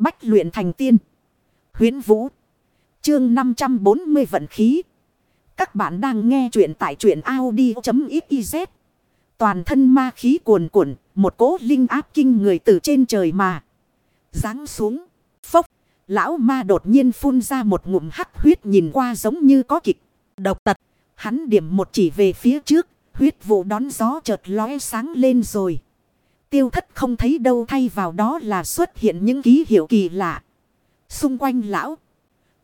Bách luyện thành tiên. Huyến Vũ. Chương 540 vận khí. Các bạn đang nghe truyện tại truyện Audi.xyz. Toàn thân ma khí cuồn cuộn, một cỗ linh áp kinh người từ trên trời mà. Giáng xuống. Phốc. Lão ma đột nhiên phun ra một ngụm hắc huyết nhìn qua giống như có kịch. Độc tật. Hắn điểm một chỉ về phía trước. Huyết vụ đón gió chợt lóe sáng lên rồi. Tiêu thất không thấy đâu thay vào đó là xuất hiện những ký hiệu kỳ lạ. Xung quanh lão.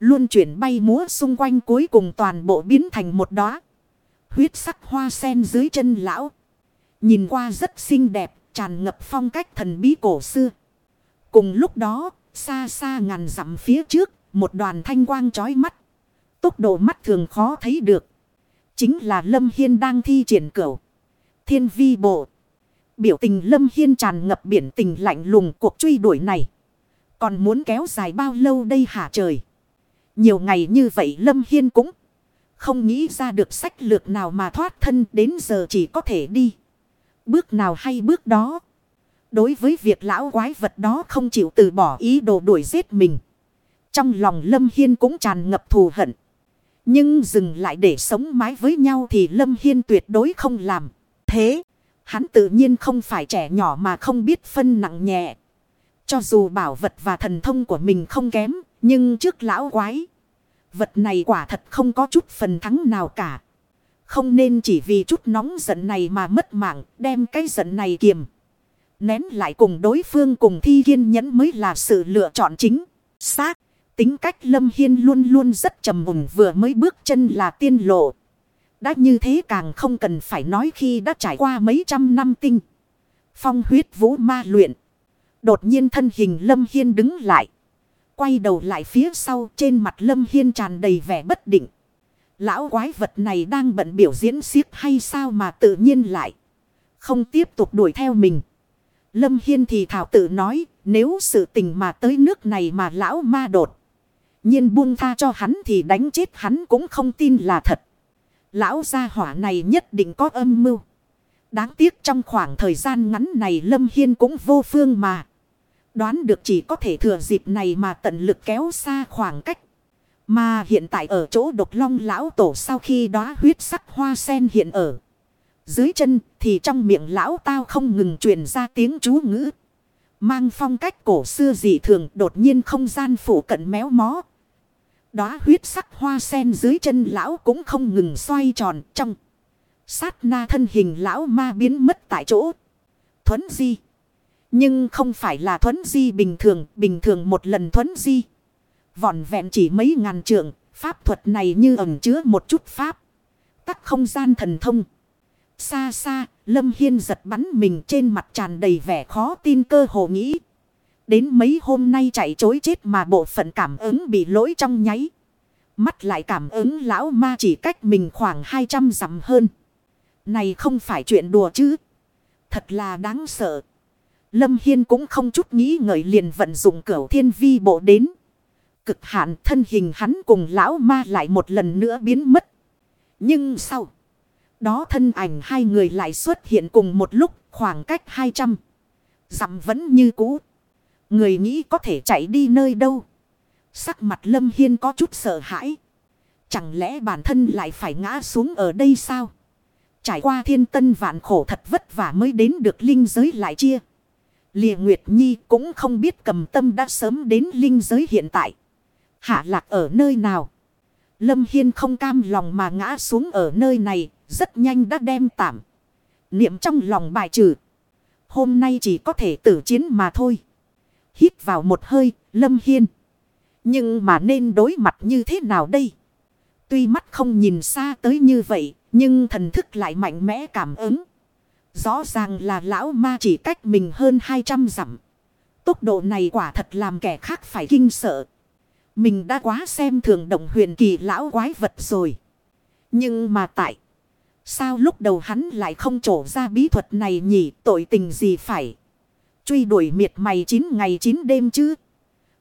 Luôn chuyển bay múa xung quanh cuối cùng toàn bộ biến thành một đóa Huyết sắc hoa sen dưới chân lão. Nhìn qua rất xinh đẹp, tràn ngập phong cách thần bí cổ xưa. Cùng lúc đó, xa xa ngàn dặm phía trước, một đoàn thanh quang chói mắt. Tốc độ mắt thường khó thấy được. Chính là Lâm Hiên đang thi triển cửu. Thiên vi bộ. Biểu tình Lâm Hiên tràn ngập biển tình lạnh lùng cuộc truy đuổi này. Còn muốn kéo dài bao lâu đây hả trời? Nhiều ngày như vậy Lâm Hiên cũng không nghĩ ra được sách lược nào mà thoát thân đến giờ chỉ có thể đi. Bước nào hay bước đó. Đối với việc lão quái vật đó không chịu từ bỏ ý đồ đuổi giết mình. Trong lòng Lâm Hiên cũng tràn ngập thù hận. Nhưng dừng lại để sống mái với nhau thì Lâm Hiên tuyệt đối không làm. Thế, hắn tự nhiên không phải trẻ nhỏ mà không biết phân nặng nhẹ. Cho dù bảo vật và thần thông của mình không kém, nhưng trước lão quái. Vật này quả thật không có chút phần thắng nào cả. Không nên chỉ vì chút nóng giận này mà mất mạng, đem cái giận này kiềm. Nén lại cùng đối phương cùng thi kiên nhẫn mới là sự lựa chọn chính. Xác, tính cách Lâm Hiên luôn luôn rất trầm mùng vừa mới bước chân là tiên lộ. Đã như thế càng không cần phải nói khi đã trải qua mấy trăm năm tinh. Phong huyết vũ ma luyện. Đột nhiên thân hình Lâm Hiên đứng lại. Quay đầu lại phía sau trên mặt Lâm Hiên tràn đầy vẻ bất định. Lão quái vật này đang bận biểu diễn xiếc hay sao mà tự nhiên lại. Không tiếp tục đuổi theo mình. Lâm Hiên thì thảo tự nói, nếu sự tình mà tới nước này mà lão ma đột. nhiên buông tha cho hắn thì đánh chết hắn cũng không tin là thật. Lão gia hỏa này nhất định có âm mưu. Đáng tiếc trong khoảng thời gian ngắn này Lâm Hiên cũng vô phương mà. Đoán được chỉ có thể thừa dịp này mà tận lực kéo xa khoảng cách. Mà hiện tại ở chỗ độc long lão tổ sau khi đóa huyết sắc hoa sen hiện ở. Dưới chân thì trong miệng lão tao không ngừng truyền ra tiếng chú ngữ. Mang phong cách cổ xưa dị thường đột nhiên không gian phủ cận méo mó. Đóa huyết sắc hoa sen dưới chân lão cũng không ngừng xoay tròn trong. Sát na thân hình lão ma biến mất tại chỗ. Thuấn di. Nhưng không phải là thuấn di bình thường, bình thường một lần thuấn di. Vòn vẹn chỉ mấy ngàn trượng, pháp thuật này như ẩn chứa một chút pháp. Tắc không gian thần thông. Xa xa, Lâm Hiên giật bắn mình trên mặt tràn đầy vẻ khó tin cơ hồ nghĩ. Đến mấy hôm nay chạy chối chết mà bộ phận cảm ứng bị lỗi trong nháy. Mắt lại cảm ứng lão ma chỉ cách mình khoảng 200 dặm hơn. Này không phải chuyện đùa chứ. Thật là đáng sợ. Lâm Hiên cũng không chút nghĩ ngợi liền vận dụng cửu thiên vi bộ đến. Cực hạn thân hình hắn cùng lão ma lại một lần nữa biến mất. Nhưng sau, đó thân ảnh hai người lại xuất hiện cùng một lúc khoảng cách 200. Dặm vẫn như cũ. Người nghĩ có thể chạy đi nơi đâu. Sắc mặt Lâm Hiên có chút sợ hãi. Chẳng lẽ bản thân lại phải ngã xuống ở đây sao? Trải qua thiên tân vạn khổ thật vất vả mới đến được linh giới lại chia. Lìa Nguyệt Nhi cũng không biết cầm tâm đã sớm đến linh giới hiện tại. Hạ lạc ở nơi nào? Lâm Hiên không cam lòng mà ngã xuống ở nơi này, rất nhanh đã đem tạm. Niệm trong lòng bài trừ. Hôm nay chỉ có thể tử chiến mà thôi. Hít vào một hơi, Lâm Hiên. Nhưng mà nên đối mặt như thế nào đây? Tuy mắt không nhìn xa tới như vậy, nhưng thần thức lại mạnh mẽ cảm ứng. Rõ ràng là lão ma chỉ cách mình hơn 200 dặm. Tốc độ này quả thật làm kẻ khác phải kinh sợ. Mình đã quá xem thường động huyền kỳ lão quái vật rồi. Nhưng mà tại. Sao lúc đầu hắn lại không trổ ra bí thuật này nhỉ tội tình gì phải. Truy đuổi miệt mày 9 ngày 9 đêm chứ.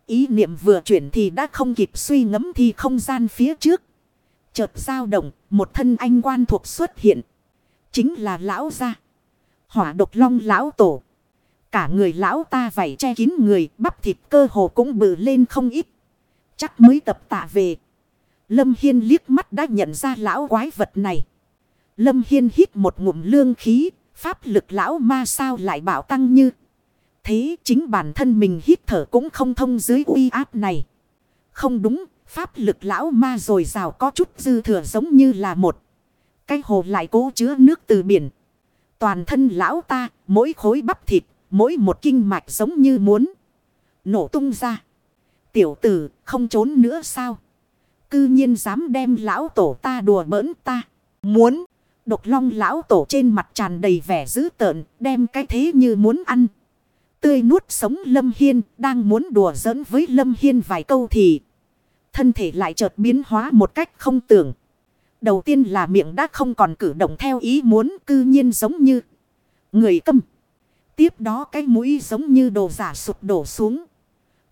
Ý niệm vừa chuyển thì đã không kịp suy ngẫm thì không gian phía trước. Chợt dao động, một thân anh quan thuộc xuất hiện. Chính là lão gia. Hỏa độc long lão tổ. Cả người lão ta vảy che kín người, bắp thịt cơ hồ cũng bự lên không ít. Chắc mới tập tạ về. Lâm Hiên liếc mắt đã nhận ra lão quái vật này. Lâm Hiên hít một ngụm lương khí, pháp lực lão ma sao lại bảo tăng như. Thế chính bản thân mình hít thở cũng không thông dưới uy áp này. Không đúng, pháp lực lão ma rồi rào có chút dư thừa giống như là một. Cái hồ lại cố chứa nước từ biển. Toàn thân lão ta, mỗi khối bắp thịt, mỗi một kinh mạch giống như muốn nổ tung ra. Tiểu tử, không trốn nữa sao? Cư nhiên dám đem lão tổ ta đùa bỡn ta. Muốn, độc long lão tổ trên mặt tràn đầy vẻ dữ tợn, đem cái thế như muốn ăn. Tươi nuốt sống Lâm Hiên, đang muốn đùa giỡn với Lâm Hiên vài câu thì thân thể lại chợt biến hóa một cách không tưởng. Đầu tiên là miệng đã không còn cử động theo ý muốn cư nhiên giống như người câm. Tiếp đó cái mũi giống như đồ giả sụp đổ xuống.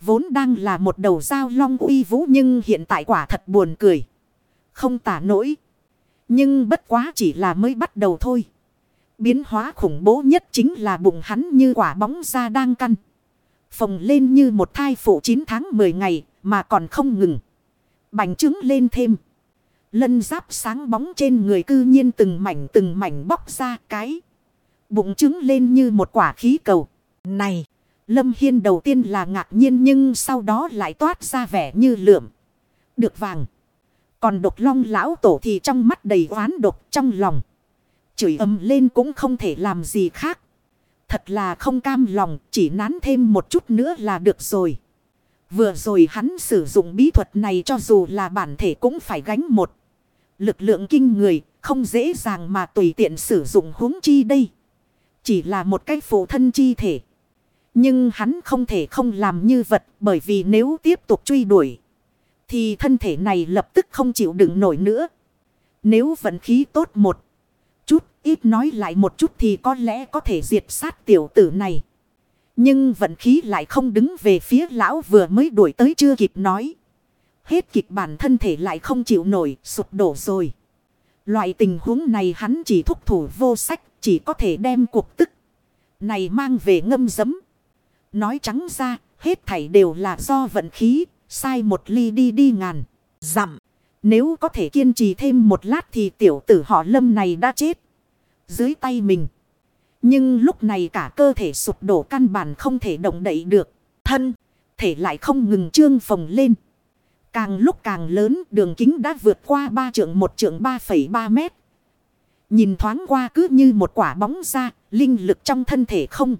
Vốn đang là một đầu dao long uy vũ nhưng hiện tại quả thật buồn cười. Không tả nổi. Nhưng bất quá chỉ là mới bắt đầu thôi. Biến hóa khủng bố nhất chính là bụng hắn như quả bóng da đang căn. Phồng lên như một thai phụ 9 tháng 10 ngày mà còn không ngừng. Bành trứng lên thêm. Lân giáp sáng bóng trên người cư nhiên từng mảnh từng mảnh bóc ra cái. Bụng trứng lên như một quả khí cầu. Này! Lâm Hiên đầu tiên là ngạc nhiên nhưng sau đó lại toát ra vẻ như lượm. Được vàng. Còn độc long lão tổ thì trong mắt đầy oán độc trong lòng. Chửi ầm lên cũng không thể làm gì khác. Thật là không cam lòng, chỉ nán thêm một chút nữa là được rồi. Vừa rồi hắn sử dụng bí thuật này cho dù là bản thể cũng phải gánh một. Lực lượng kinh người, không dễ dàng mà tùy tiện sử dụng huống chi đây. Chỉ là một cái phụ thân chi thể. Nhưng hắn không thể không làm như vật, bởi vì nếu tiếp tục truy đuổi. Thì thân thể này lập tức không chịu đựng nổi nữa. Nếu vận khí tốt một ít nói lại một chút thì có lẽ có thể diệt sát tiểu tử này. Nhưng vận khí lại không đứng về phía lão vừa mới đuổi tới chưa kịp nói. Hết kịch bản thân thể lại không chịu nổi, sụp đổ rồi. Loại tình huống này hắn chỉ thúc thủ vô sách, chỉ có thể đem cuộc tức. Này mang về ngâm dấm. Nói trắng ra, hết thảy đều là do vận khí, sai một ly đi đi ngàn. Dặm, nếu có thể kiên trì thêm một lát thì tiểu tử họ lâm này đã chết. Dưới tay mình. Nhưng lúc này cả cơ thể sụp đổ căn bản không thể động đậy được. Thân, thể lại không ngừng trương phồng lên. Càng lúc càng lớn đường kính đã vượt qua ba trượng một trượng 3,3 mét. Nhìn thoáng qua cứ như một quả bóng ra, linh lực trong thân thể không.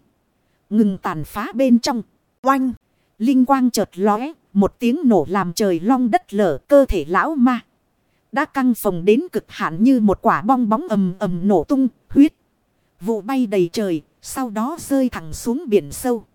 Ngừng tàn phá bên trong. Oanh, linh quang chợt lóe, một tiếng nổ làm trời long đất lở cơ thể lão ma. Đã căng phồng đến cực hạn như một quả bong bóng ầm ầm nổ tung, huyết. Vụ bay đầy trời, sau đó rơi thẳng xuống biển sâu.